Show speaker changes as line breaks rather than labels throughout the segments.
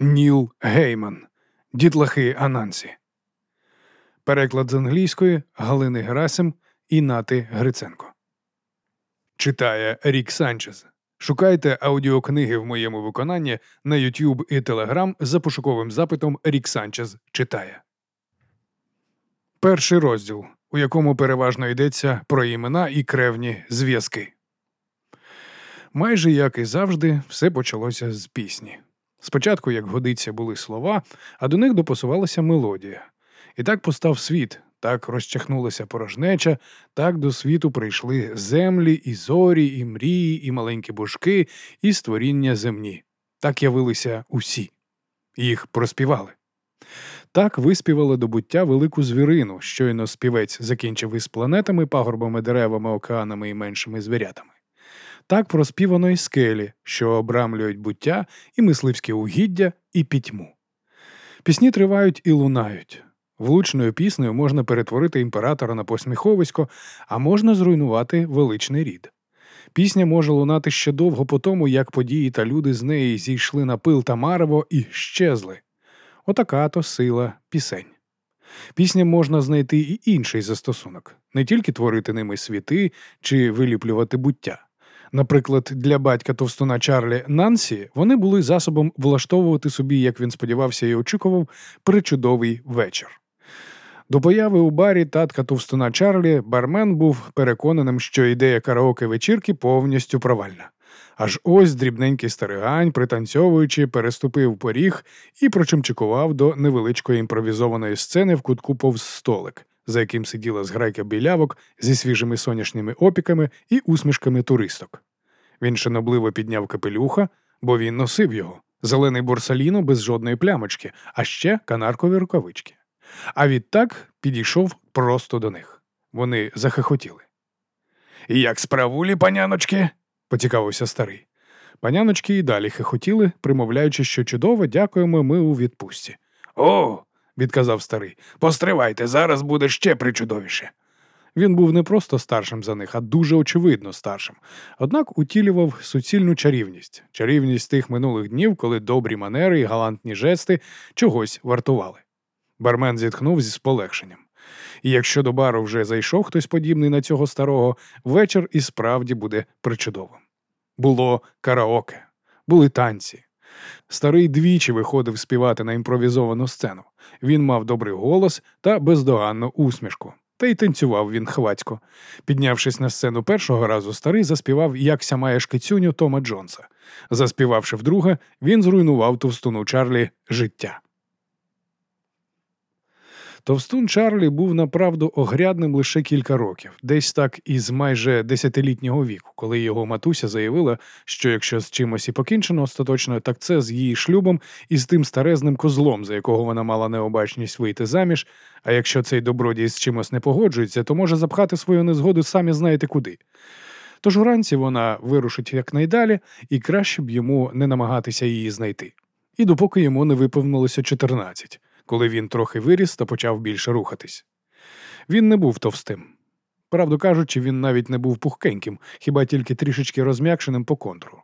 Ніл Гейман. Дітлахи Анансі. Переклад з англійської Галини Герасим і Нати Гриценко. Читає Рік Санчез. Шукайте аудіокниги в моєму виконанні на YouTube і Telegram за пошуковим запитом Рік Санчез читає. Перший розділ, у якому переважно йдеться про імена і кревні зв'язки. Майже як і завжди, все почалося з пісні. Спочатку, як годиться, були слова, а до них допасувалася мелодія. І так постав світ, так розчахнулася порожнеча, так до світу прийшли землі, і зорі, і мрії, і маленькі божки, і створіння земні. Так явилися усі. Їх проспівали. Так виспівали до буття велику звірину, щойно співець закінчив із планетами, пагорбами, деревами, океанами і меншими звірятами. Так проспівано й скелі, що обрамлюють буття, і мисливське угіддя, і пітьму. Пісні тривають і лунають. Влучною піснею можна перетворити імператора на посміховисько, а можна зруйнувати величний рід. Пісня може лунати ще довго по тому, як події та люди з неї зійшли на пил та марево і щезли. Отака то сила пісень. Пісням можна знайти і інший застосунок не тільки творити ними світи чи виліплювати буття. Наприклад, для батька товстуна Чарлі Нансі вони були засобом влаштовувати собі, як він сподівався і очікував, причудовий вечір. До появи у барі татка товстуна Чарлі бармен був переконаним, що ідея караоке вечірки повністю провальна. Аж ось дрібненький старигань, пританцьовуючи, переступив поріг і прочимчикував до невеличкої імпровізованої сцени в кутку повз столик, за яким сиділа зграйка білявок зі свіжими сонячними опіками і усмішками туристок. Він шанобливо підняв капелюха, бо він носив його, зелений борсаліно без жодної плямочки, а ще канаркові рукавички. А відтак підійшов просто до них. Вони захихотіли. Як справулі, паняночки? поцікавився старий. Паняночки і далі хихотіли, примовляючи, що чудово, дякуємо, ми у відпустці. О, відказав старий, постривайте, зараз буде ще причудовіше. Він був не просто старшим за них, а дуже очевидно старшим. Однак утілював суцільну чарівність, чарівність тих минулих днів, коли добрі манери і галантні жести чогось вартували. Бармен зітхнув зі сполегшенням. І якщо до бару вже зайшов хтось подібний на цього старого, вечір і справді буде причудовим. Було караоке, були танці. Старий двічі виходив співати на імпровізовану сцену. Він мав добрий голос та бездоганну усмішку. Та й танцював він хвацько. Піднявшись на сцену першого разу, старий заспівав якся має шкицюню Тома Джонса. Заспівавши вдруге, він зруйнував товстуну Чарлі життя. Товстун Чарлі був направду огрядним лише кілька років, десь так із майже десятилітнього віку, коли його матуся заявила, що якщо з чимось і покінчено остаточно, так це з її шлюбом і з тим старезним козлом, за якого вона мала необачність вийти заміж. А якщо цей добродій з чимось не погоджується, то може запхати свою незгоду самі знаєте куди. Тож уранці вона вирушить якнайдалі, і краще б йому не намагатися її знайти. І допоки йому не виповнилося 14 коли він трохи виріс та почав більше рухатись. Він не був товстим. Правду кажучи, він навіть не був пухкеньким, хіба тільки трішечки розм'якшеним по контуру.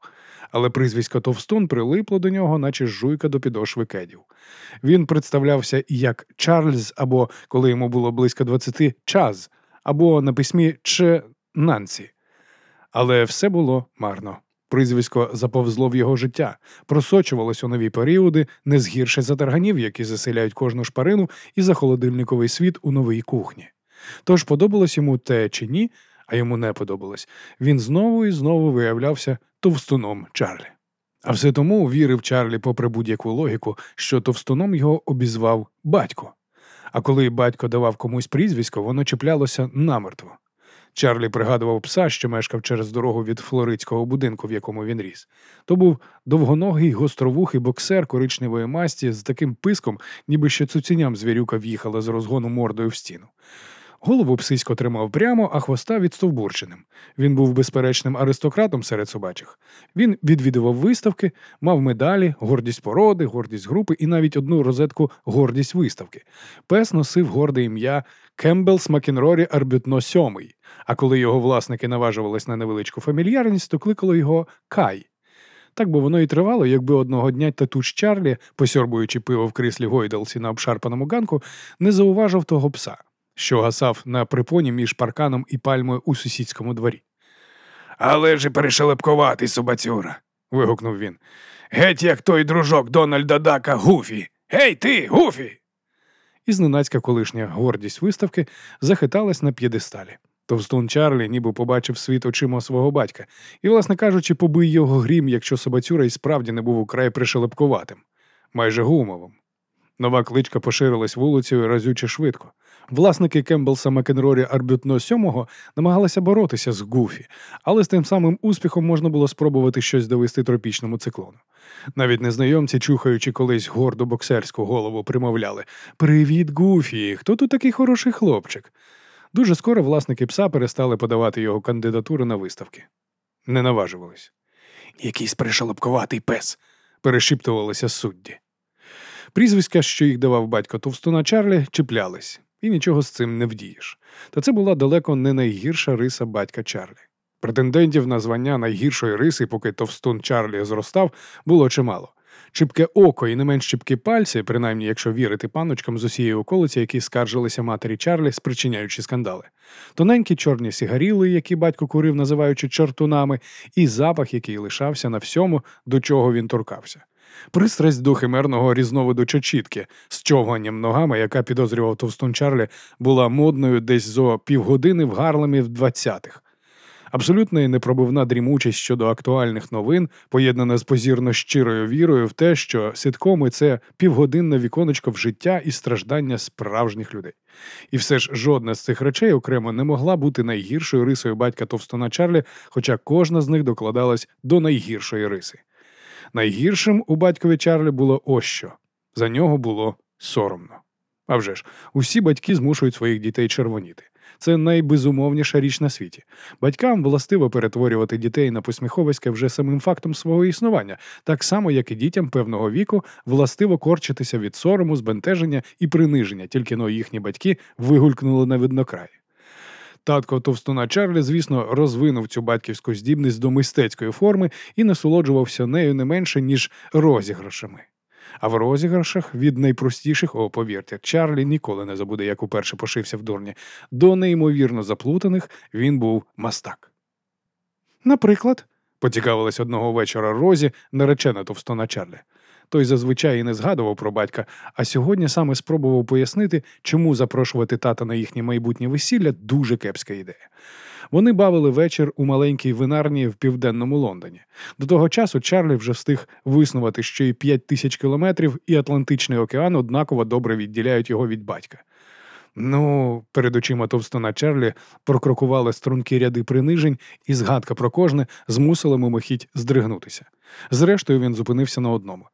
Але прізвисько Товстун прилипло до нього, наче жуйка до підошви кедів. Він представлявся як Чарльз, або, коли йому було близько двадцяти, Чаз, або на письмі Ч Нансі. Але все було марно. Прізвисько заповзло в його життя, просочувалось у нові періоди, не згірше за тарганів, які заселяють кожну шпарину і за холодильниковий світ у новій кухні. Тож подобалось йому те чи ні, а йому не подобалось. Він знову і знову виявлявся товстуном Чарлі. А все тому вірив Чарлі, попри будь-яку логіку, що товстуном його обізвав батько. А коли батько давав комусь прізвисько, воно чіплялося намертво. Чарлі пригадував пса, що мешкав через дорогу від флоридського будинку, в якому він ріс. То був довгоногий гостровухий боксер коричневої масті з таким писком, ніби ще цуціням звірюка в'їхала з розгону мордою в стіну. Голову псисько тримав прямо, а хвоста відстовбурченим. Він був безперечним аристократом серед собачих. Він відвідував виставки, мав медалі, гордість породи, гордість групи і навіть одну розетку гордість виставки. Пес носив горде ім'я Кембл Смакінрорі Арбютно сьомий. А коли його власники наважувались на невеличку фамільярність, то кликали його Кай. Так би воно і тривало, якби одного дня татуш Чарлі, посьорбуючи пиво в кріслі гойдалці на обшарпаному ганку, не зауважив того пса, що гасав на припоні між парканом і пальмою у сусідському дворі. Але ж і перешелепкуватий собацюра. вигукнув він. Геть, як той дружок Дональда Дака Гуфі. Гей, ти, Гуфі! І зненацька колишня гордість виставки захиталась на п'єдесталі. Товстун Чарлі ніби побачив світ очима свого батька, і, власне кажучи, побий його грім, якщо собацюра й справді не був украй пришелепкуватим, майже гумовим. Нова кличка поширилась вулицею разюче швидко. Власники Кемблса Макенрорі Арбютно сьомого намагалися боротися з Гуфі, але з тим самим успіхом можна було спробувати щось довести тропічному циклону. Навіть незнайомці, чухаючи колись горду боксерську голову, примовляли Привіт, Гуфі! Хто тут такий хороший хлопчик? Дуже скоро власники пса перестали подавати його кандидатури на виставки. Не наважувались. Якийсь пришелепкуватий пес, перешіптувалися судді. Прізвиська, що їх давав батько Товстуна Чарлі, чіплялись, і нічого з цим не вдієш. Та це була далеко не найгірша риса батька Чарлі. Претендентів на звання найгіршої риси, поки Товстун Чарлі зростав, було чимало. Чіпке око і не менш чіпкі пальці, принаймні, якщо вірити паночкам з усієї околиці, які скаржилися матері Чарлі, спричиняючи скандали, тоненькі чорні сигаріли, які батько курив, називаючи чортунами, і запах, який лишався на всьому, до чого він торкався. Пристрасть до химерного різновиду чечітки з човганням ногами, яка підозрював Товстун Чарлі, була модною десь зо півгодини в Гарлемі в 20-х. Абсолютна і непробивна дрімучість щодо актуальних новин, поєднана з позірно щирою вірою в те, що ситкоми – це півгодинне віконечко в життя і страждання справжніх людей. І все ж жодна з цих речей окремо не могла бути найгіршою рисою батька Товстона Чарлі, хоча кожна з них докладалась до найгіршої риси. Найгіршим у батькові Чарлі було ось що. За нього було соромно. А вже ж, усі батьки змушують своїх дітей червоніти. Це найбезумовніша річ на світі. Батькам властиво перетворювати дітей на посміховиська вже самим фактом свого існування, так само, як і дітям певного віку властиво корчитися від сорому, збентеження і приниження, тільки но їхні батьки вигулькнули на виднокрай. Татко товстуна Чарлі, звісно, розвинув цю батьківську здібність до мистецької форми і насолоджувався нею не менше, ніж розіграшами. А в розіграшах від найпростіших, о, повірте, Чарлі ніколи не забуде, як уперше пошився в дурні, до неймовірно заплутаних він був мастак. Наприклад, поцікавилась одного вечора Розі, наречена товстона Чарлі. Той зазвичай і не згадував про батька, а сьогодні саме спробував пояснити, чому запрошувати тата на їхнє майбутнє весілля дуже кепська ідея. Вони бавили вечір у маленькій винарні в південному Лондоні. До того часу Чарлі вже встиг виснувати, що і п'ять тисяч кілометрів, і Атлантичний океан однаково добре відділяють його від батька. Ну, перед очима товстона Чарлі прокрокували стрункі ряди принижень, і згадка про кожне змусила мимохідь здригнутися. Зрештою, він зупинився на одному.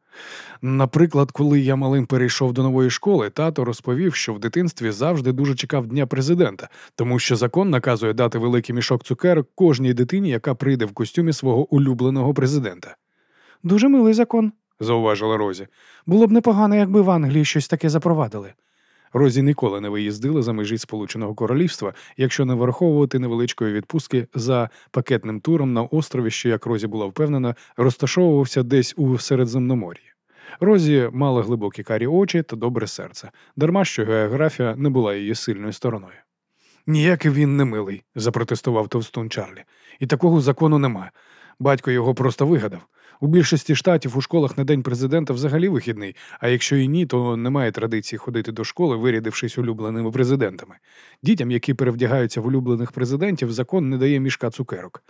Наприклад, коли я малим перейшов до нової школи, тато розповів, що в дитинстві завжди дуже чекав дня президента, тому що закон наказує дати великий мішок цукерок кожній дитині, яка прийде в костюмі свого улюбленого президента. Дуже милий закон, зауважила Розі. Було б непогано, якби в Англії щось таке запровадили. Розі ніколи не виїздила за межі Сполученого Королівства, якщо не враховувати невеличкої відпустки за пакетним туром на острові, що, як Розі була впевнена, розташовувався десь у Середземномор'ї. Розі мала глибокі карі очі та добре серце, дарма що географія не була її сильною стороною. Ніякий він не милий, запротестував товстун Чарлі. І такого закону нема. Батько його просто вигадав. У більшості штатів у школах на день президента взагалі вихідний, а якщо і ні, то немає традиції ходити до школи, вирядившись улюбленими президентами. Дітям, які перевдягаються в улюблених президентів, закон не дає мішка цукерок.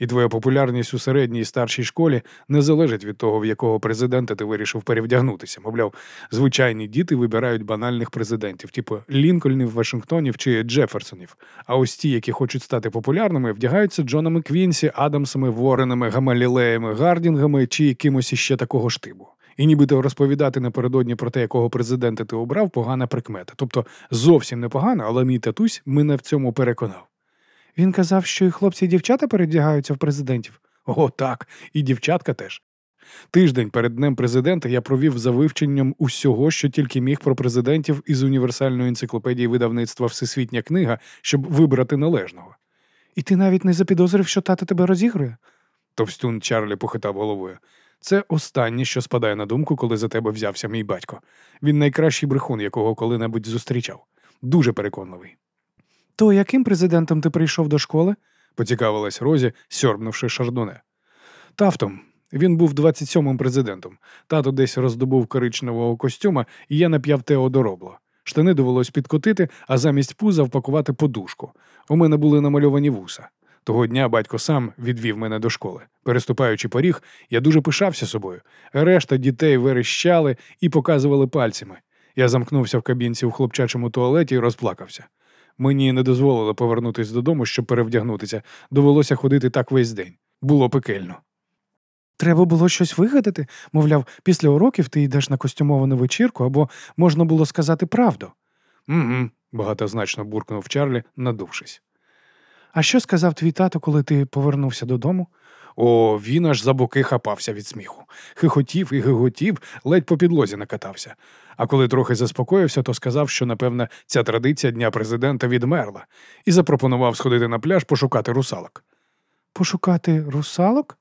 І твоя популярність у середній і старшій школі не залежить від того, в якого президента ти вирішив перевдягнутися. Мовляв, звичайні діти вибирають банальних президентів, типу Лінкольнів, Вашингтонів чи Джеферсонів. А ось ті, які хочуть стати популярними, вдягаються Джонами Квінсі Адамсами, Воренами Гамаліелями Гардінгами чи якимось іще такого штибу. І нібито розповідати напередодні про те, якого президента ти обрав, погана прикмета. Тобто зовсім непогано, але мій татусь мене в цьому переконав. Він казав, що і хлопці і дівчата передягаються в президентів. О, так, і дівчатка теж. Тиждень перед днем президента я провів за вивченням усього, що тільки міг про президентів із універсальної енциклопедії видавництва Всесвітня книга, щоб вибрати належного. І ти навіть не запідозрив, що тато тебе розігрує? Товстюн Чарлі похитав головою. Це останнє, що спадає на думку, коли за тебе взявся мій батько. Він найкращий брехун, якого коли-небудь зустрічав. Дуже переконливий. То яким президентом ти прийшов до школи? поцікавилась Розі, сьорбнувши шардоне. Тафтом. Він був 27-м президентом. Тато десь роздобув коричневого костюма, і я нап'яв Тео доробло. Штани довелось підкотити, а замість пуза впакувати подушку. У мене були намальовані вуса. Того дня батько сам відвів мене до школи. Переступаючи поріг, я дуже пишався собою. Решта дітей верещали і показували пальцями. Я замкнувся в кабінці у хлопчачому туалеті і розплакався. Мені не дозволили повернутися додому, щоб перевдягнутися. Довелося ходити так весь день. Було пекельно. Треба було щось вигадати, мовляв, після уроків ти йдеш на костюмовану вечірку або можна було сказати правду. Угу, багатозначно буркнув Чарлі, надувшись. А що сказав твій тато, коли ти повернувся додому? О, він аж за боки хапався від сміху. Хихотів і гиготів, ледь по підлозі накатався. А коли трохи заспокоївся, то сказав, що, напевне, ця традиція Дня президента відмерла, і запропонував сходити на пляж пошукати русалок. Пошукати русалок?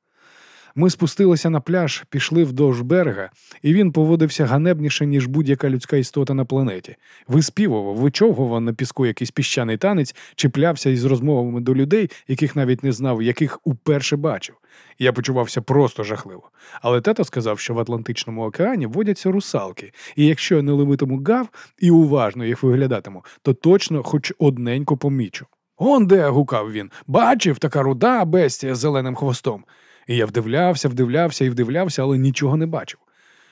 Ми спустилися на пляж, пішли вдовж берега, і він поводився ганебніше, ніж будь-яка людська істота на планеті. Виспівував, вичовгував на піску якийсь піщаний танець, чіплявся із розмовами до людей, яких навіть не знав, яких уперше бачив. Я почувався просто жахливо. Але тато сказав, що в Атлантичному океані водяться русалки, і якщо я не ловитиму гав і уважно їх виглядатиму, то точно хоч одненько помічу. Он де, гукав він, бачив така руда бестія з зеленим хвостом. І я вдивлявся, вдивлявся і вдивлявся, але нічого не бачив.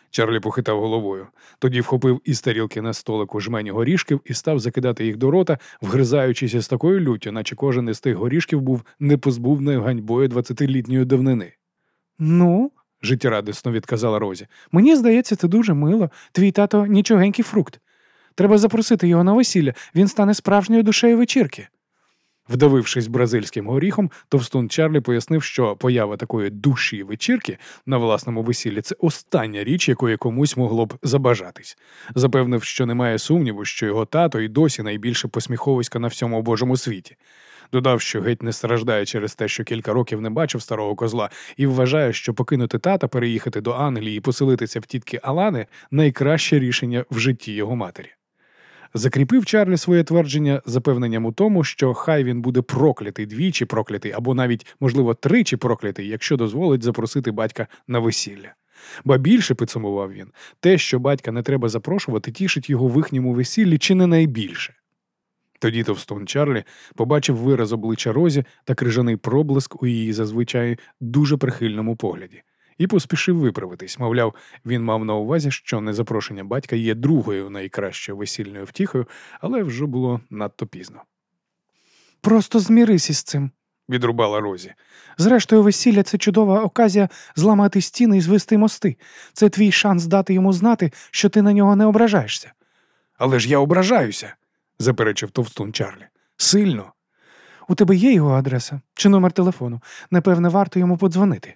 Чарлі похитав головою. Тоді вхопив із тарілки на столику жмені горішків і став закидати їх до рота, вгризаючися з такою люттю, наче кожен із тих горішків був непозбувною ганьбою двадцятилітньої давнини. Ну, життєрадісно відказала Розі, мені здається, це дуже мило. Твій тато нічогенький фрукт. Треба запросити його на весілля, він стане справжньою душею вечірки. Вдавившись бразильським горіхом, товстун Чарлі пояснив, що поява такої душі вечірки на власному весіллі це остання річ, якої комусь могло б забажатись. Запевнив, що немає сумніву, що його тато і досі найбільше посміховиська на всьому божому світі. Додав, що геть не страждає через те, що кілька років не бачив старого козла, і вважає, що покинути тата, переїхати до Англії і поселитися в тітки Алани найкраще рішення в житті його матері. Закріпив Чарлі своє твердження запевненням у тому, що хай він буде проклятий двічі проклятий, або навіть, можливо, тричі проклятий, якщо дозволить запросити батька на весілля. Ба більше підсумував він, те, що батька не треба запрошувати, тішить його в їхньому весіллі чи не найбільше. Тоді товстон Чарлі побачив вираз обличчя Розі та крижаний проблиск у її зазвичай дуже прихильному погляді і поспішив виправитись. Мовляв, він мав на увазі, що незапрошення батька є другою найкращою весільною втіхою, але вже було надто пізно. Просто змірись із цим, відрубала Розі. Зрештою, весілля це чудова оказія зламати стіни і звести мости. Це твій шанс дати йому знати, що ти на нього не ображаєшся. Але ж я ображаюся, заперечив товстун Чарлі. Сильно. У тебе є його адреса чи номер телефону? Напевне, варто йому подзвонити.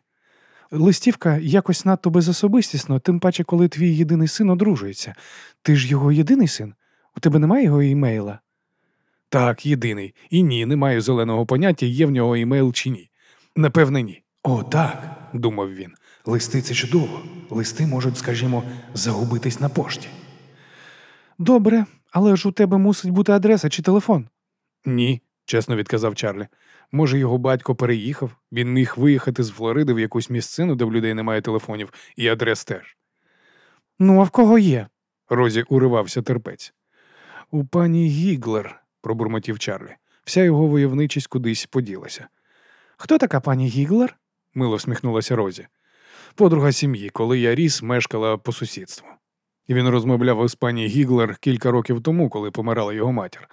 Листівка якось надто безособистісно, тим паче, коли твій єдиний син одружується. Ти ж його єдиний син? У тебе немає його імейла? Так, єдиний. І ні, немає зеленого поняття, є в нього імейл чи ні. Напевне, ні. О, так, думав він. Листи це чудово. Листи можуть, скажімо, загубитись на пошті. Добре, але ж у тебе мусить бути адреса чи телефон. Ні, чесно відказав Чарлі. Може, його батько переїхав, він міг виїхати з Флориди в якусь місцину, де в людей немає телефонів, і адрес теж. Ну, а в кого є? Розі уривався терпець. У пані Гіглер, пробурмотів Чарлі. Вся його войовничість кудись поділася. Хто така пані Гіглер? мило всміхнулася Розі. Подруга сім'ї, коли я ріс, мешкала по сусідству. Він розмовляв із пані Гіглер кілька років тому, коли помирала його матір.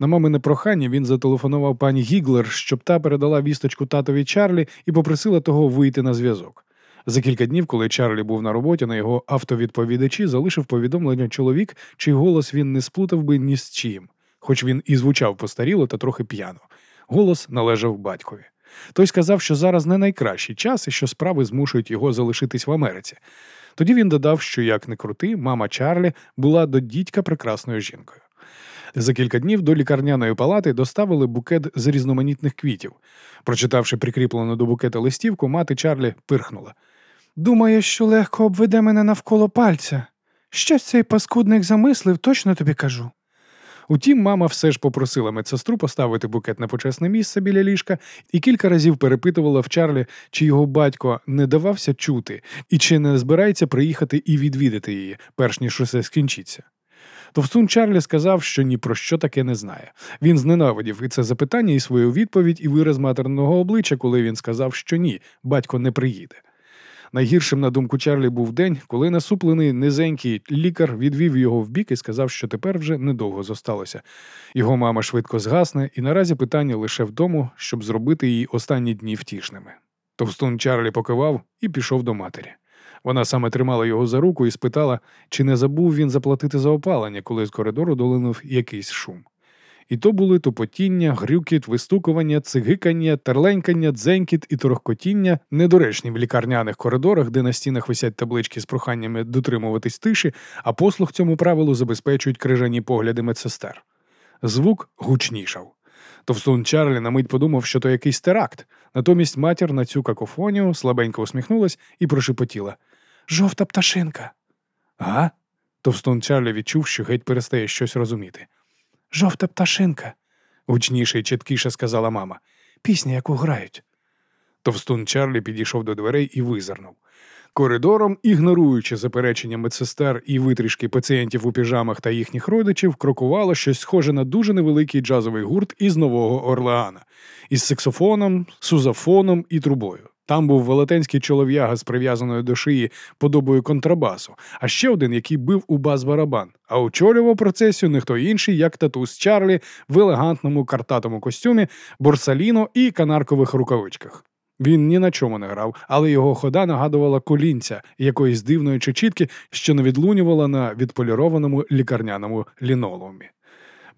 На мамине прохання він зателефонував пані Гіглер, щоб та передала вісточку татові Чарлі і попросила того вийти на зв'язок. За кілька днів, коли Чарлі був на роботі, на його автовідповідачі залишив повідомлення чоловік, чий голос він не сплутав би ні з чим, хоч він і звучав постаріло та трохи п'яно. Голос належав батькові. Той сказав, що зараз не найкращий час і що справи змушують його залишитись в Америці. Тоді він додав, що як не крути, мама Чарлі була до дідька прекрасною жінкою. За кілька днів до лікарняної палати доставили букет з різноманітних квітів. Прочитавши прикріплену до букета листівку, мати Чарлі пирхнула. Думаєш, що легко обведе мене навколо пальця. Щось цей паскудник замислив, точно тобі кажу. Утім, мама все ж попросила медсестру поставити букет на почесне місце біля ліжка і кілька разів перепитувала в Чарлі, чи його батько не давався чути і чи не збирається приїхати і відвідати її, перш ніж усе скінчиться. Товстун Чарлі сказав, що ні про що таке не знає. Він зненавидів і це запитання, і свою відповідь, і вираз матерного обличчя, коли він сказав, що ні, батько не приїде. Найгіршим, на думку Чарлі, був день, коли насуплений низенький лікар відвів його вбік і сказав, що тепер вже недовго зосталося. Його мама швидко згасне, і наразі питання лише в тому, щоб зробити її останні дні втішними. Товстун Чарлі покивав і пішов до матері. Вона саме тримала його за руку і спитала, чи не забув він заплатити за опалення, коли з коридору долинув якийсь шум. І то були тупотіння, грюкіт, вистукування, цигикання, терленькання, дзенькіт і торохкотіння, недоречні в лікарняних коридорах, де на стінах висять таблички з проханнями дотримуватись тиші, а послуг цьому правилу забезпечують крижані погляди медсестер. Звук гучнішав. Товстун Чарлі на мить подумав, що то якийсь теракт. Натомість матір на цю какофонію слабенько усміхнулась і прошепотіла Жовта пташинка. Га? Товстун Чарлі відчув, що геть перестає щось розуміти. Жовта пташинка, гучніше і чіткіше сказала мама. Пісня, яку грають. Товстун Чарлі підійшов до дверей і визирнув. Коридором, ігноруючи заперечення медсестер і витрішки пацієнтів у піжамах та їхніх родичів, крокувало щось схоже на дуже невеликий джазовий гурт із Нового Орлеана, із саксофоном, сузафоном і трубою. Там був велетенський чолов'яга з прив'язаною до шиї подобою контрабасу, а ще один, який бив у бас-барабан, а очолював процесію не хто інший, як татус Чарлі в елегантному картатому костюмі, борсаліно і канаркових рукавичках. Він ні на чому не грав, але його хода нагадувала колінця якоїсь дивної чечітки, що не відлунювала на відполірованому лікарняному лінолеумі.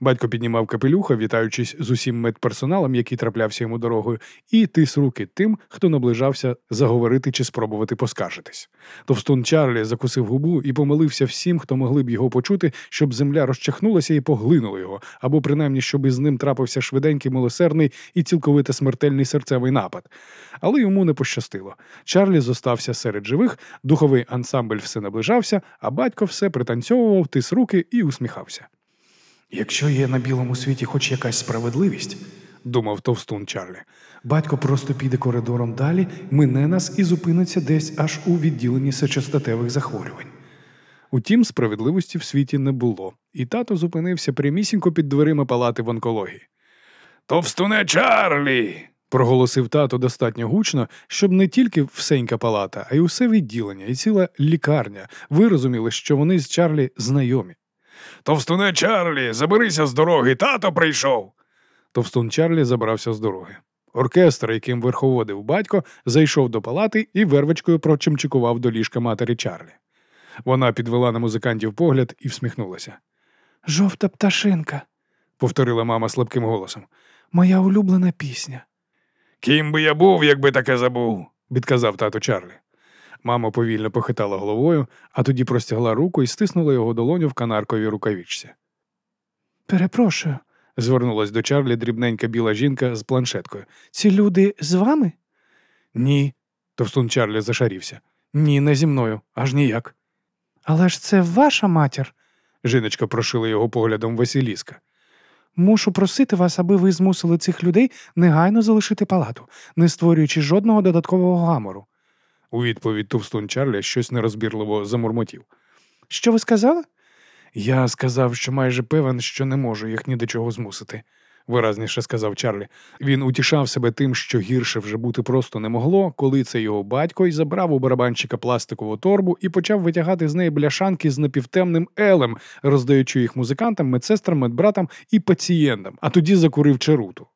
Батько піднімав капелюха, вітаючись з усім медперсоналом, який траплявся йому дорогою, і тис руки тим, хто наближався заговорити чи спробувати поскаржитись. Товстун Чарлі закусив губу і помилився всім, хто могли б його почути, щоб земля розчахнулася і поглинула його, або принаймні, щоб із ним трапився швиденький милосердний і цілковито смертельний серцевий напад. Але йому не пощастило. Чарлі зостався серед живих, духовий ансамбль все наближався, а батько все пританцьовував, тис руки і усміхався. Якщо є на білому світі хоч якась справедливість, думав товстун Чарлі, батько просто піде коридором далі, мине нас і зупиниться десь аж у відділенні сечостатевих захворювань. Утім, справедливості в світі не було, і тато зупинився прямісінько під дверима палати в онкології. Товстуне Чарлі. проголосив тато достатньо гучно, щоб не тільки всенька палата, а й усе відділення, і ціла лікарня вирозуміли, що вони з Чарлі знайомі. Товстуне Чарлі, заберися з дороги, тато прийшов. Товстун Чарлі забрався з дороги. Оркестр, яким верховодив батько, зайшов до палати і вервочкою прочимчикував до ліжка матері Чарлі. Вона підвела на музикантів погляд і всміхнулася. Жовта пташинка, повторила мама слабким голосом. Моя улюблена пісня. Ким би я був, якби таке забув, відказав тато Чарлі. Мама повільно похитала головою, а тоді простягла руку і стиснула його долоню в канарковій рукавичці. Перепрошую, звернулась до Чарлі дрібненька біла жінка з планшеткою. Ці люди з вами? Ні, товстун Чарлі зашарівся. Ні, не зі мною, аж ніяк. Але ж це ваша матір, жіночка прошила його поглядом Василіска. Мушу просити вас, аби ви змусили цих людей негайно залишити палату, не створюючи жодного додаткового гамору. У відповідь Товстун Чарлі щось нерозбірливо замурмотів. Що ви сказали? Я сказав, що майже певен, що не можу їх ні до чого змусити, виразніше сказав Чарлі. Він утішав себе тим, що гірше вже бути просто не могло, коли це його батько й забрав у барабанчика пластикову торбу і почав витягати з неї бляшанки з напівтемним елем, роздаючи їх музикантам, медсестрам, медбратам і пацієнтам, а тоді закурив чаруту.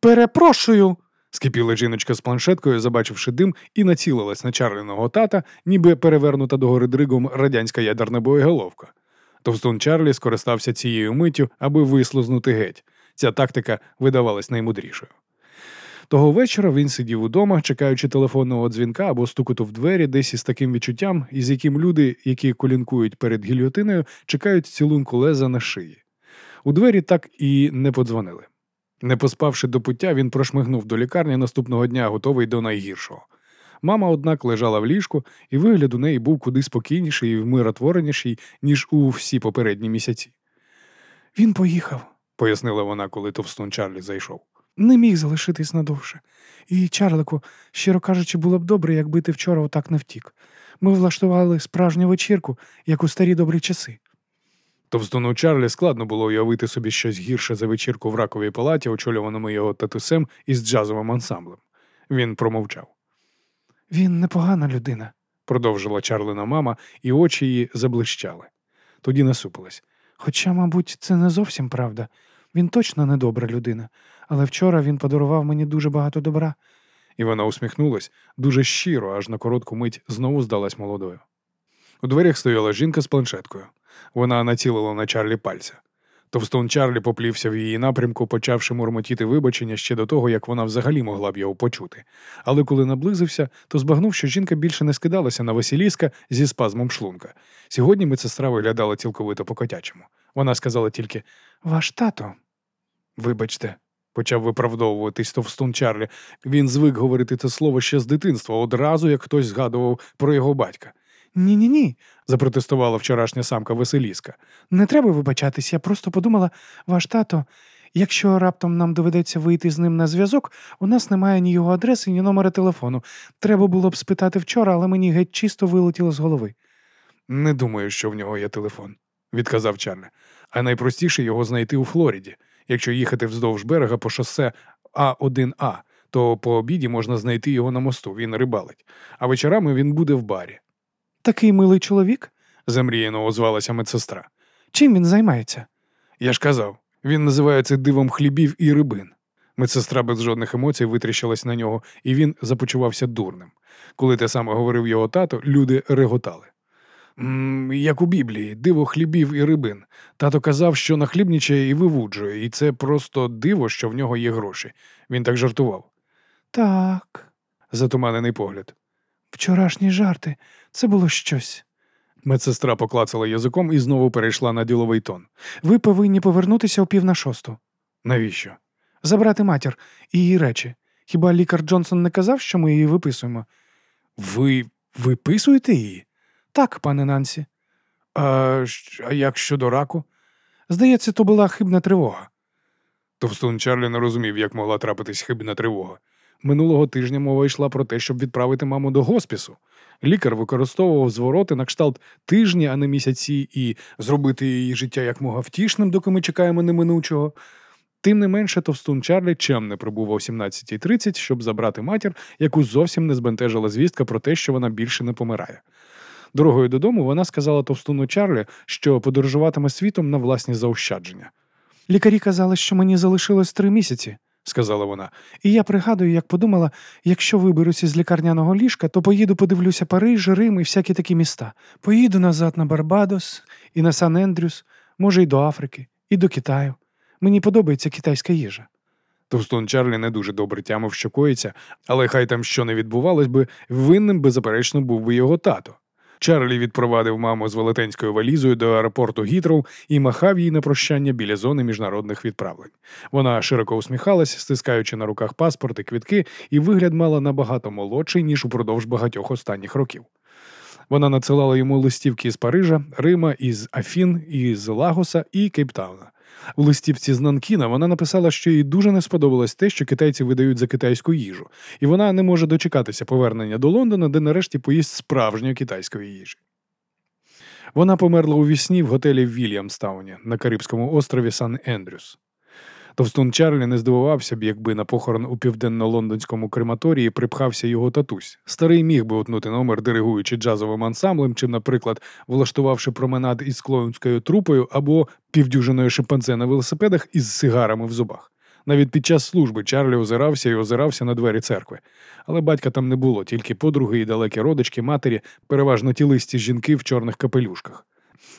Перепрошую скипіла жіночка з планшеткою, забачивши дим, і націлилась на Чарліного тата, ніби перевернута догори дригом радянська ядерна боєголовка. Товстун Чарлі скористався цією миттю, аби вислузнути геть. Ця тактика видавалась наймудрішою. Того вечора він сидів удома, чекаючи телефонного дзвінка або стукоту в двері, десь із таким відчуттям, із яким люди, які колінкують перед гільотиною, чекають цілунку леза на шиї. У двері так і не подзвонили. Не поспавши до пуття, він прошмигнув до лікарні наступного дня, готовий до найгіршого. Мама, однак, лежала в ліжку, і вигляд у неї був куди спокійніший і вмиротвореніший, ніж у всі попередні місяці. Він поїхав, пояснила вона, коли товстун Чарлі зайшов. Не міг залишитись надовше. І, Чарлику, щиро кажучи, було б добре, якби ти вчора отак не втік. Ми влаштували справжню вечірку, як у старі добрі часи. Товстуну Чарлі складно було уявити собі щось гірше за вечірку в раковій палаті, очолюваному його татусем із джазовим ансамблем. Він промовчав. Він непогана людина, продовжила Чарлина мама, і очі її заблищали. Тоді насупилась. Хоча, мабуть, це не зовсім правда. Він точно не добра людина, але вчора він подарував мені дуже багато добра. І вона усміхнулась дуже щиро, аж на коротку мить знову здалась молодою. У дверях стояла жінка з планшеткою. Вона націлила на Чарлі пальця. Товстон Чарлі поплівся в її напрямку, почавши мурмотіти вибачення ще до того, як вона взагалі могла б його почути. Але коли наблизився, то збагнув, що жінка більше не скидалася на Василіска зі спазмом шлунка. Сьогодні медсестра виглядала цілковито по-котячому. Вона сказала тільки Ваш тато. Вибачте, почав виправдовуватись товстун Чарлі. Він звик говорити це слово ще з дитинства, одразу як хтось згадував про його батька. Ні, ні, ні, запротестувала вчорашня самка Василіска. Не треба вибачатись, я просто подумала, ваш тато, якщо раптом нам доведеться вийти з ним на зв'язок, у нас немає ні його адреси, ні номера телефону. Треба було б спитати вчора, але мені геть чисто вилетіло з голови. Не думаю, що в нього є телефон, відказав Чарлі. А найпростіше його знайти у Флориді. Якщо їхати вздовж берега по шосе А1А, то по обіді можна знайти його на мосту, він рибалить, а вечорами він буде в барі. Такий милий чоловік? замріяно озвалася медсестра. Чим він займається? Я ж казав, він називається дивом хлібів і рибин. Медсестра без жодних емоцій витріщилась на нього, і він започувався дурним. Коли те саме говорив його тато, люди реготали. «М, Як у Біблії, диво хлібів і рибин. Тато казав, що нахлібнічає і вивуджує, і це просто диво, що в нього є гроші. Він так жартував. Так, затуманений погляд. Вчорашні жарти, це було щось. Медсестра поклацала язиком і знову перейшла на діловий тон. Ви повинні повернутися о пів на шосту. Навіщо? Забрати матір і її речі. Хіба лікар Джонсон не казав, що ми її виписуємо? Ви виписуєте її? Так, пане Нансі. А, а як щодо раку? Здається, то була хибна тривога. Товстун Чарлі не розумів, як могла трапитись хибна тривога. Минулого тижня мова йшла про те, щоб відправити маму до госпісу. Лікар використовував звороти на кшталт тижні, а не місяці, і зробити її життя якмога втішним, доки ми чекаємо неминучого. Тим не менше, товстун Чарлі чем не прибув о 17.30, щоб забрати матір, яку зовсім не збентежила звістка про те, що вона більше не помирає. Дорогою додому вона сказала товстуну Чарлі, що подорожуватиме світом на власні заощадження. Лікарі казали, що мені залишилось три місяці, сказала вона, і я пригадую, як подумала, якщо виберуся з лікарняного ліжка, то поїду подивлюся Париж, Рим і всякі такі міста. Поїду назад на Барбадос і на Сан Ендрюс, може, й до Африки, і до Китаю. Мені подобається китайська їжа. Товстон Чарлі не дуже добре тямив, що коїться, але хай там що не відбувалось би, винним беззаперечно був би його тато. Чарлі відпровадив маму з велетенською валізою до аеропорту Гітроу і махав їй на прощання біля зони міжнародних відправлень. Вона широко усміхалась, стискаючи на руках паспорт і квітки, і вигляд мала набагато молодший, ніж упродовж багатьох останніх років. Вона надсилала йому листівки з Парижа, Рима, із Афін, із Лагоса і Кейптауна. У листівці з Нанкіна вона написала, що їй дуже не сподобалось те, що китайці видають за китайську їжу, і вона не може дочекатися повернення до Лондона, де нарешті поїсть справжньої китайської їжі. Вона померла у вісні в готелі в Вільямстауні на Карибському острові Сан Ендрюс. Товстун Чарлі не здивувався б, якби на похорон у південно-лондонському крематорії припхався його татусь. Старий міг би утнути номер, диригуючи джазовим ансамблем, чи, наприклад, влаштувавши променад із клоунською трупою або півдюжиною шимпанзе на велосипедах із сигарами в зубах. Навіть під час служби Чарлі озирався і озирався на двері церкви. Але батька там не було, тільки подруги і далекі родички матері, переважно тілисті жінки в чорних капелюшках.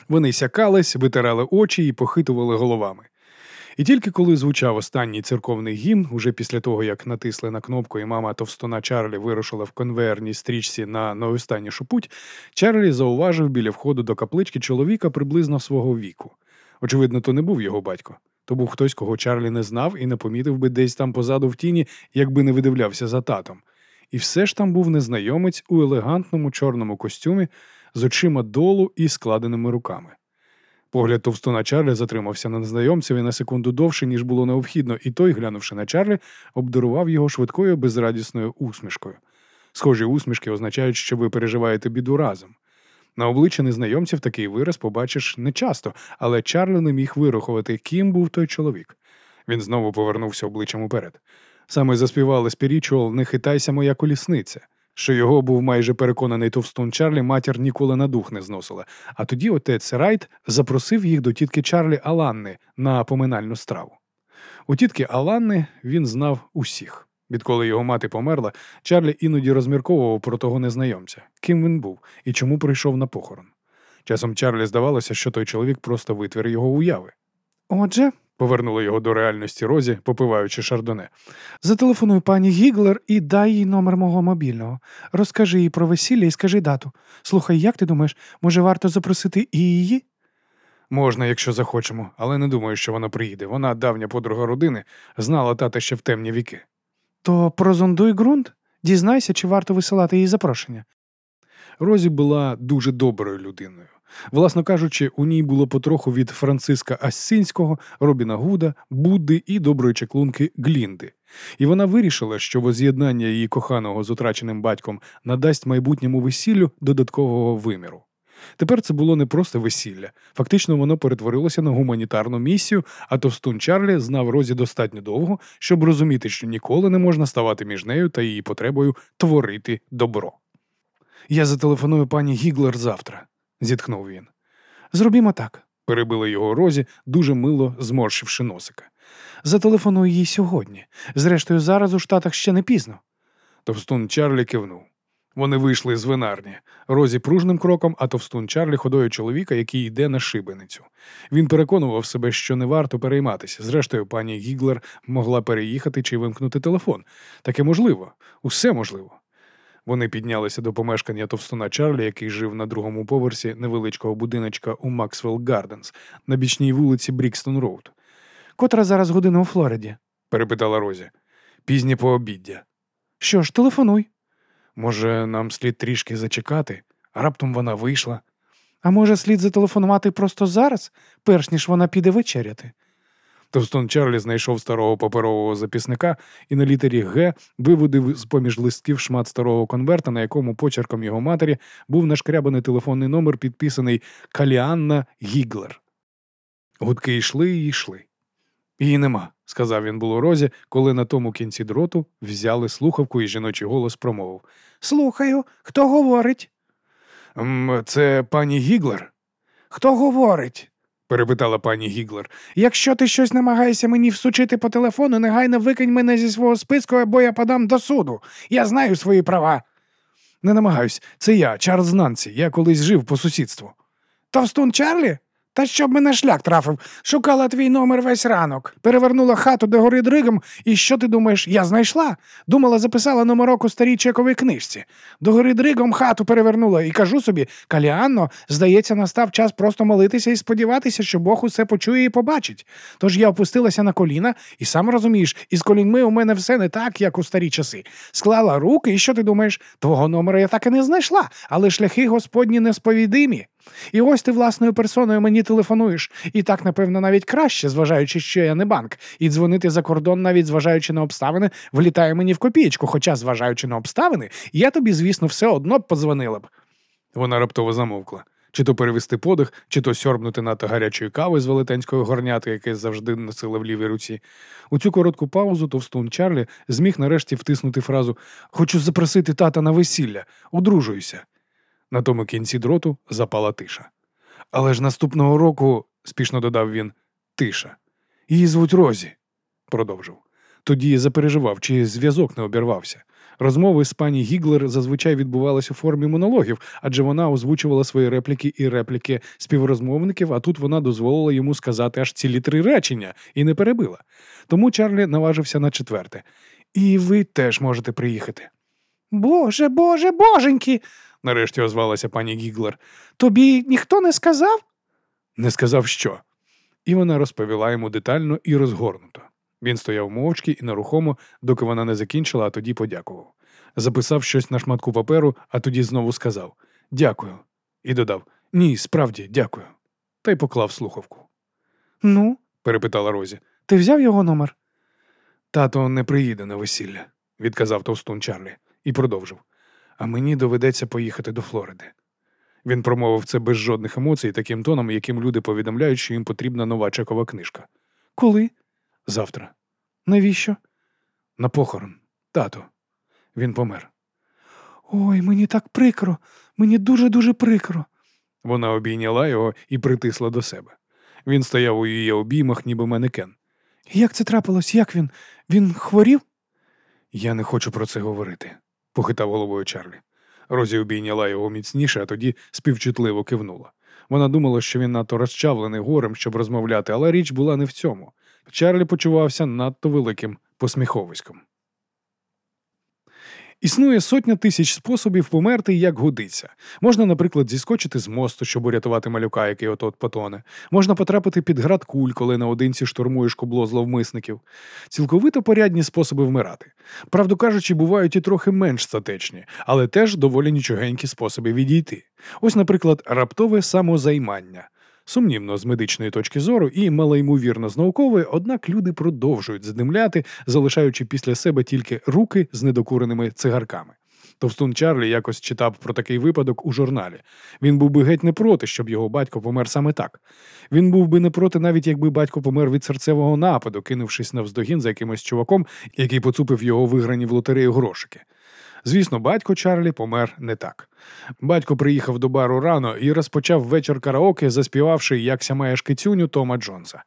Вони сякались, витирали очі і похитували головами. І тільки коли звучав останній церковний гімн, уже після того, як натисли на кнопку, і мама товстона Чарлі вирушила в конвеєрній стрічці на найостаннішу путь, Чарлі зауважив біля входу до каплички чоловіка приблизно свого віку. Очевидно, то не був його батько. То був хтось, кого Чарлі не знав і не помітив би десь там позаду в тіні, якби не видивлявся за татом. І все ж там був незнайомець у елегантному чорному костюмі з очима долу і складеними руками. Погляд товстуна Чарлі затримався на незнайомцеві на секунду довше, ніж було необхідно, і той, глянувши на Чарлі, обдарував його швидкою безрадісною усмішкою. Схожі усмішки означають, що ви переживаєте біду разом. На обличчі незнайомців такий вираз побачиш нечасто, але Чарлі не міг вирахувати, ким був той чоловік. Він знову повернувся обличчям уперед. Саме заспівали спірічуел Не хитайся моя колісниця, що його був майже переконаний товстун Чарлі, матір ніколи на дух не зносила. А тоді отець Райт запросив їх до тітки Чарлі Аланни на поминальну страву. У тітки Аланни він знав усіх. Відколи його мати померла, Чарлі іноді розмірковував про того незнайомця, ким він був і чому прийшов на похорон. Часом Чарлі здавалося, що той чоловік просто витвір його уяви. Отже, повернула його до реальності Розі, попиваючи шардоне. Зателефонуй пані Гіглер і дай їй номер мого мобільного. Розкажи їй про весілля і скажи дату. Слухай, як ти думаєш, може варто запросити і її? Можна, якщо захочемо, але не думаю, що вона приїде. Вона давня подруга родини, знала тата ще в темні віки. То прозондуй ґрунт, дізнайся, чи варто висилати їй запрошення. Розі була дуже доброю людиною. Власно кажучи, у ній було потроху від Франциска Ассінського, Робіна Гуда, Будди і доброї чеклунки Глінди. І вона вирішила, що воз'єднання її коханого з утраченим батьком надасть майбутньому весіллю додаткового виміру. Тепер це було не просто весілля. Фактично, воно перетворилося на гуманітарну місію, а товстун Чарлі знав Розі достатньо довго, щоб розуміти, що ніколи не можна ставати між нею та її потребою творити добро. Я зателефоную пані Гіглер завтра, зітхнув він. Зробімо так, перебила його Розі, дуже мило зморщивши носика. Зателефоную їй сьогодні. Зрештою, зараз у Штатах ще не пізно. Товстун Чарлі кивнув. Вони вийшли з винарні. Розі пружним кроком, а товстун Чарлі ходою чоловіка, який йде на шибеницю. Він переконував себе, що не варто перейматися. Зрештою, пані Гіглер могла переїхати чи вимкнути телефон. Таке можливо, усе можливо. Вони піднялися до помешкання товстуна Чарлі, який жив на другому поверсі невеличкого будиночка у Максвелл Гарденс на бічній вулиці Брікстон Роуд. Котра зараз година у Флориді? перепитала Розі. Пізнє пообіддя. Що ж, телефонуй. Може, нам слід трішки зачекати, раптом вона вийшла. А може, слід зателефонувати просто зараз, перш ніж вона піде вечеряти. Товстон Чарлі знайшов старого паперового записника і на літері Г виводив з поміж листків шмат старого конверта, на якому почерком його матері був нашкрябаний телефонний номер, підписаний Каліанна Гіглер. Гудки йшли і йшли. Її нема, сказав він було розі, коли на тому кінці дроту взяли слухавку і жіночий голос промовив. Слухаю, хто говорить? Це пані Гіглер. Хто говорить? Перепитала пані Гіглер. Якщо ти щось намагаєшся мені всучити по телефону, негайно викинь мене зі свого списку, або я подам до суду. Я знаю свої права. Не намагаюсь, це я, Чарльз Нансі. Я колись жив по сусідству. Товстун Чарлі? Та щоб мене шлях трафив, шукала твій номер весь ранок, перевернула хату до гори дригом, і що ти думаєш, я знайшла? Думала, записала номерок у старій чековій книжці. До гори дригом хату перевернула і кажу собі, Каліанно, здається, настав час просто молитися і сподіватися, що Бог усе почує і побачить. Тож я опустилася на коліна, і сам розумієш, із коліньми у мене все не так, як у старі часи. Склала руки, і що ти думаєш? Твого номера я так і не знайшла, але шляхи Господні несповідимі. І ось ти власною персоною мені телефонуєш, і так, напевно, навіть краще, зважаючи, що я не банк, і дзвонити за кордон, навіть зважаючи на обставини, влітає мені в копієчку, хоча, зважаючи на обставини, я тобі, звісно, все одно б подзвонила б. Вона раптово замовкла. Чи то перевести подих, чи то сьорбнути нато гарячої кави з велетенської горняти, яке завжди носила в лівій руці. У цю коротку паузу товстун Чарлі зміг нарешті втиснути фразу Хочу запросити тата на весілля, одружуюся. На тому кінці дроту запала тиша. Але ж наступного року, спішно додав він, тиша. Її звуть Розі, продовжив. Тоді запереживав, чи зв'язок не обірвався. Розмови з пані Гіглер зазвичай відбувалися у формі монологів, адже вона озвучувала свої репліки і репліки співрозмовників, а тут вона дозволила йому сказати аж цілі три речення і не перебила. Тому Чарлі наважився на четверте. І ви теж можете приїхати. Боже, боже, боженьки нарешті озвалася пані Гіглер. Тобі ніхто не сказав? Не сказав що? і вона розповіла йому детально і розгорнуто. Він стояв мовчки і нерухомо, доки вона не закінчила, а тоді подякував. Записав щось на шматку паперу, а тоді знову сказав Дякую. І додав Ні, справді, дякую. Та й поклав слухавку.
Ну,
перепитала Розі.
ти взяв його номер?
Тато не приїде на весілля, відказав товстун Чарлі і продовжив. А мені доведеться поїхати до Флориди. Він промовив це без жодних емоцій, таким тоном, яким люди повідомляють, що їм потрібна нова чекова книжка.
Коли?
Завтра.
Навіщо?
На похорон. Тато. Він помер.
Ой, мені так прикро, мені дуже-дуже прикро.
Вона обійняла його і притисла до себе. Він стояв у її обіймах, ніби манекен.
Як це трапилось? Як він? Він хворів?
Я не хочу про це говорити, похитав головою Чарлі. Розі обійняла його міцніше, а тоді співчутливо кивнула. Вона думала, що він надто розчавлений горем, щоб розмовляти, але річ була не в цьому. Чарлі почувався надто великим посміховиськом. Існує сотня тисяч способів померти, як годиться. Можна, наприклад, зіскочити з мосту, щоб урятувати малюка, який от-от потоне. Можна потрапити під град куль, коли наодинці штурмуєш кубло зловмисників. Цілковито порядні способи вмирати. Правду кажучи, бувають і трохи менш статечні, але теж доволі нічогенькі способи відійти. Ось, наприклад, раптове самозаймання. Сумнівно з медичної точки зору і малоймовірно з наукової, однак люди продовжують задимляти, залишаючи після себе тільки руки з недокуреними цигарками. Товстун Чарлі якось читав про такий випадок у журналі. Він був би геть не проти, щоб його батько помер саме так. Він був би не проти, навіть якби батько помер від серцевого нападу, кинувшись навздогін за якимось чуваком, який поцупив його виграні в лотерею грошики. Звісно, батько Чарлі помер не так. Батько приїхав до бару рано і розпочав вечір караоке, заспівавши «Якся маєш кицюню» Тома Джонса.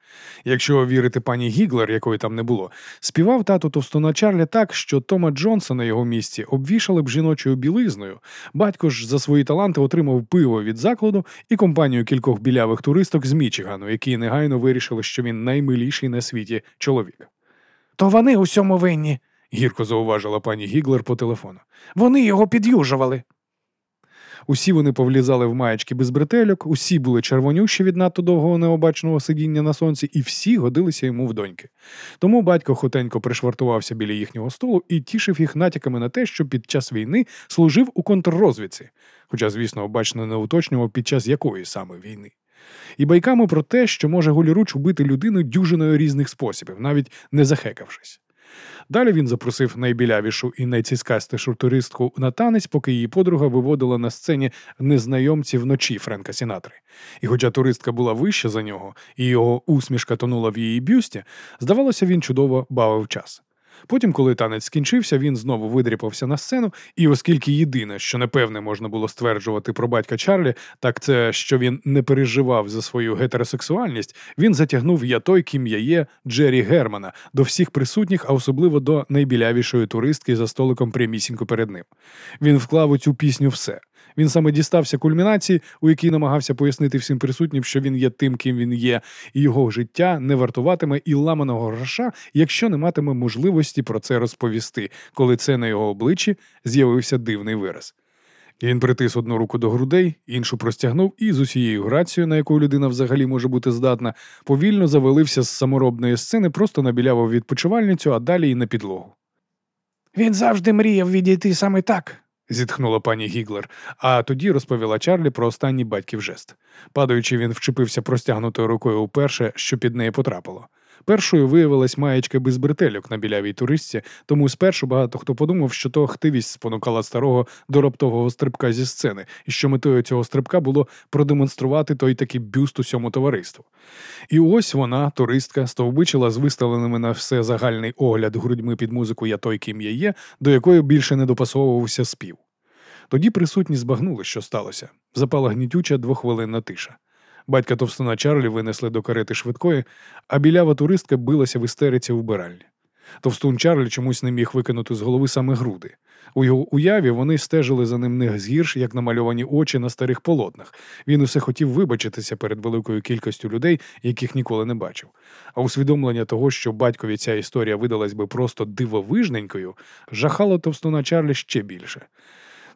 Якщо вірити пані Гіглер, якої там не було, співав тато товстуна Чарлі так, що Тома Джонса на його місці обвішали б жіночою білизною. Батько ж за свої таланти отримав пиво від закладу і компанію кількох білявих туристок з Мічигану, які негайно вирішили, що він наймиліший на світі чоловік.
То вони усьому винні,
гірко зауважила пані Гіглер по телефону.
Вони його під'южували.
Усі вони повлізали в маєчки без бретельок, усі були червонющі від надто довгого необачного сидіння на сонці, і всі годилися йому в доньки. Тому батько хотенько пришвартувався біля їхнього столу і тішив їх натяками на те, що під час війни служив у контррозвідці, хоча, звісно, обачно не уточнював під час якої саме війни. І байками про те, що може голіруч убити людину дюжиною різних способів, навіть не захекавшись. Далі він запросив найбілявішу і найціскастішу туристку на танець, поки її подруга виводила на сцені незнайомці вночі Френка Сінатри. І хоча туристка була вища за нього, і його усмішка тонула в її бюсті, здавалося, він чудово бавив час. Потім, коли танець скінчився, він знову видріпався на сцену, і оскільки єдине, що напевне можна було стверджувати про батька Чарлі, так це що він не переживав за свою гетеросексуальність, він затягнув я той, ким я є Джері Германа до всіх присутніх, а особливо до найбілявішої туристки за столиком прямісінько перед ним. Він вклав у цю пісню все. Він саме дістався кульмінації, у якій намагався пояснити всім присутнім, що він є тим, ким він є, і його життя не вартуватиме і ламаного гроша, якщо не матиме можливості про це розповісти, коли це на його обличчі з'явився дивний вираз. Він притис одну руку до грудей, іншу простягнув і з усією грацією, на яку людина взагалі може бути здатна, повільно завалився з саморобної сцени, просто на біляву відпочивальницю, а далі й на підлогу.
Він завжди мріяв відійти саме так,
зітхнула пані Гіглер, а тоді розповіла Чарлі про останній батьків жест. Падаючи, він вчепився простягнутою рукою уперше, що під неї потрапило. Першою виявилась маєчка без бретельок на білявій туристці, тому спершу багато хто подумав, що то хтивість спонукала старого до раптового стрибка зі сцени, і що метою цього стрибка було продемонструвати той такий бюст усьому товариству. І ось вона, туристка, стовбичила з виставленими на все загальний огляд грудьми під музику Я той, ким я є, до якої більше не допасовувався спів. Тоді присутні збагнули, що сталося. Запала гнітюча двохвилинна тиша. Батька товстуна Чарлі винесли до карети швидкої, а білява туристка билася в істериці вбиральні. Товстун Чарлі чомусь не міг викинути з голови саме груди. У його уяві вони стежили за ним не згірш, як намальовані очі на старих полотнах. Він усе хотів вибачитися перед великою кількістю людей, яких ніколи не бачив. А усвідомлення того, що батькові ця історія видалась би просто дивовижненькою, жахало товстуна Чарлі ще більше.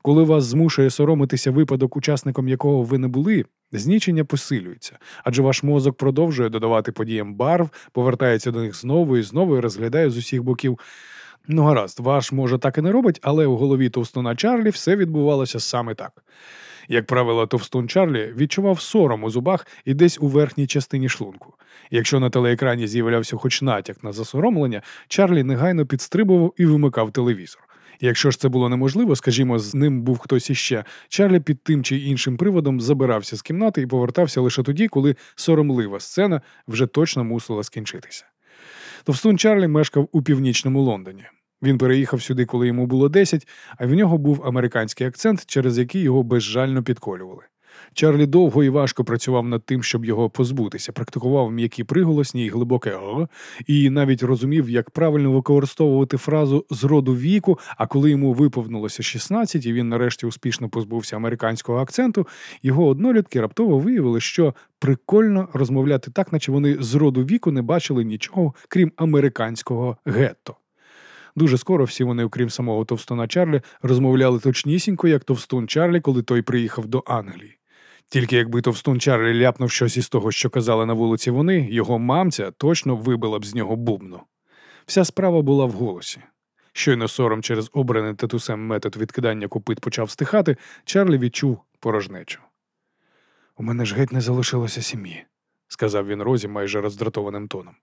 Коли вас змушує соромитися випадок, учасником якого ви не були, знічення посилюється, адже ваш мозок продовжує додавати подіям барв, повертається до них знову і знову і розглядає з усіх боків. Ну, гаразд, ваш може так і не робить, але у голові товстуна Чарлі все відбувалося саме так. Як правило, товстун Чарлі відчував сором у зубах і десь у верхній частині шлунку. Якщо на телеекрані з'являвся хоч натяк на засоромлення, Чарлі негайно підстрибував і вимикав телевізор. Якщо ж це було неможливо, скажімо, з ним був хтось іще, Чарлі під тим чи іншим приводом забирався з кімнати і повертався лише тоді, коли соромлива сцена вже точно мусила скінчитися. Товстун Чарлі мешкав у північному Лондоні. Він переїхав сюди, коли йому було 10, а в нього був американський акцент, через який його безжально підколювали. Чарлі довго і важко працював над тим, щоб його позбутися, практикував м'які приголосні і глибоке «о», і навіть розумів, як правильно використовувати фразу з роду віку. А коли йому виповнилося 16, і він нарешті успішно позбувся американського акценту, його однолітки раптово виявили, що прикольно розмовляти так, наче вони з роду віку не бачили нічого, крім американського гетто. Дуже скоро всі вони, окрім самого товстуна Чарлі, розмовляли точнісінько, як товстун Чарлі, коли той приїхав до Англії. Тільки якби товстун Чарлі ляпнув щось із того, що казали на вулиці вони, його мамця точно вибила б з нього бубну. Вся справа була в голосі. Щойно сором через обраний татусем метод відкидання копит почав стихати, Чарлі відчув порожнечу. У мене ж геть не залишилося сім'ї, сказав він Розі майже роздратованим тоном.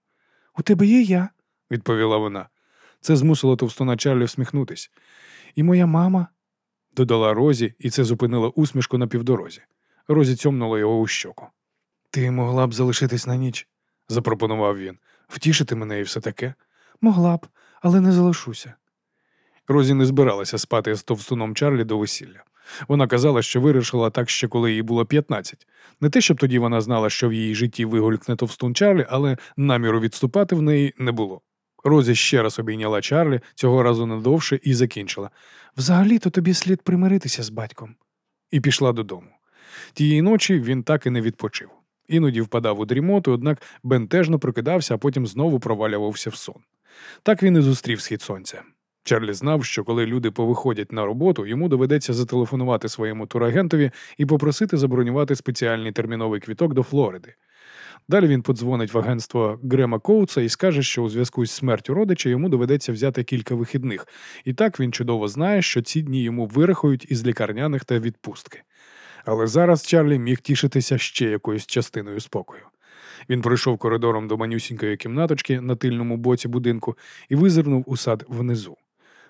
У тебе є я?
відповіла вона. Це змусило товстуна Чарлі всміхнутись.
І моя мама?
Додала Розі, і це зупинило усмішку на півдорозі. Розі цьомнула його у щоку. Ти могла б залишитись на ніч, запропонував він. Втішити мене і все таке.
Могла б, але не залишуся.
Розі не збиралася спати з товстуном Чарлі до весілля. Вона казала, що вирішила так ще коли їй було 15. Не те, щоб тоді вона знала, що в її житті вигулькне товстун Чарлі, але наміру відступати в неї не було. Розі ще раз обійняла Чарлі, цього разу не довше, і закінчила.
Взагалі-то тобі слід примиритися з батьком.
І пішла додому. Тієї ночі він так і не відпочив. Іноді впадав у дрімоту, однак бентежно прокидався, а потім знову провалювався в сон. Так він і зустрів схід сонця. Чарлі знав, що коли люди повиходять на роботу, йому доведеться зателефонувати своєму турагентові і попросити забронювати спеціальний терміновий квіток до Флориди. Далі він подзвонить в агентство Грема Коутса і скаже, що у зв'язку з смертю родича йому доведеться взяти кілька вихідних. І так він чудово знає, що ці дні йому вирахують із лікарняних та відпустки. Але зараз Чарлі міг тішитися ще якоюсь частиною спокою. Він пройшов коридором до манюсінької кімнаточки на тильному боці будинку і визирнув у сад внизу.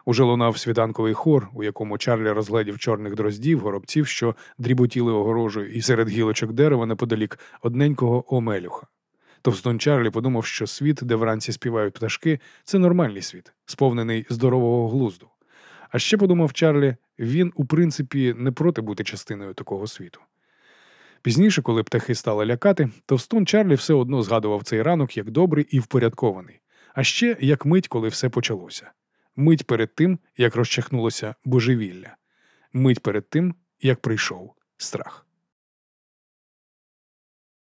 Уже лунав світанковий хор, у якому Чарлі розгледів чорних дроздів, горобців, що дріботіли огорожею, і серед гілочок дерева неподалік одненького омелюха. Товстун Чарлі подумав, що світ, де вранці співають пташки, це нормальний світ, сповнений здорового глузду. А ще подумав Чарлі, він, у принципі, не проти бути частиною такого світу. Пізніше, коли птахи стали лякати, товстун Чарлі все одно згадував цей ранок як добрий і впорядкований, а ще як мить, коли все почалося. Мить перед тим, як розчахнулося божевілля, мить перед тим, як прийшов страх.